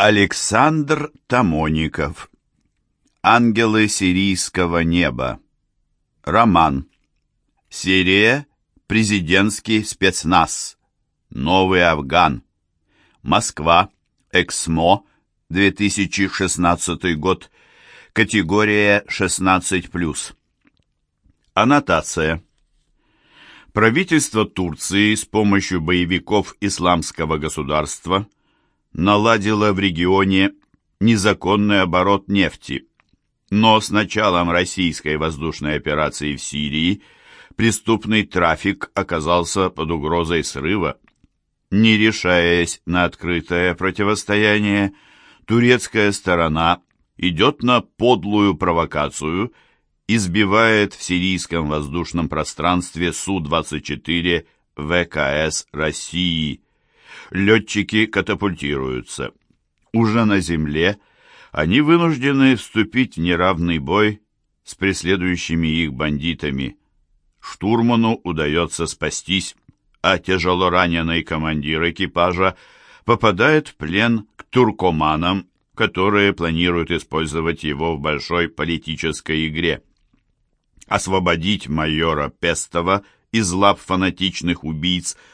Александр Тамоников. Ангелы сирийского неба Роман. Серия Президентский спецназ Новый Афган Москва Эксмо 2016 год Категория 16+. Аннотация. Правительство Турции с помощью боевиков исламского государства – наладила в регионе незаконный оборот нефти. Но с началом российской воздушной операции в Сирии преступный трафик оказался под угрозой срыва. Не решаясь на открытое противостояние, турецкая сторона идет на подлую провокацию и сбивает в сирийском воздушном пространстве Су-24 ВКС России – летчики катапультируются. Уже на земле они вынуждены вступить в неравный бой с преследующими их бандитами. Штурману удается спастись, а тяжело раненый командир экипажа попадает в плен к туркоманам, которые планируют использовать его в большой политической игре. Освободить майора Пестова из лап фанатичных убийц –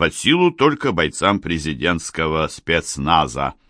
под силу только бойцам президентского спецназа –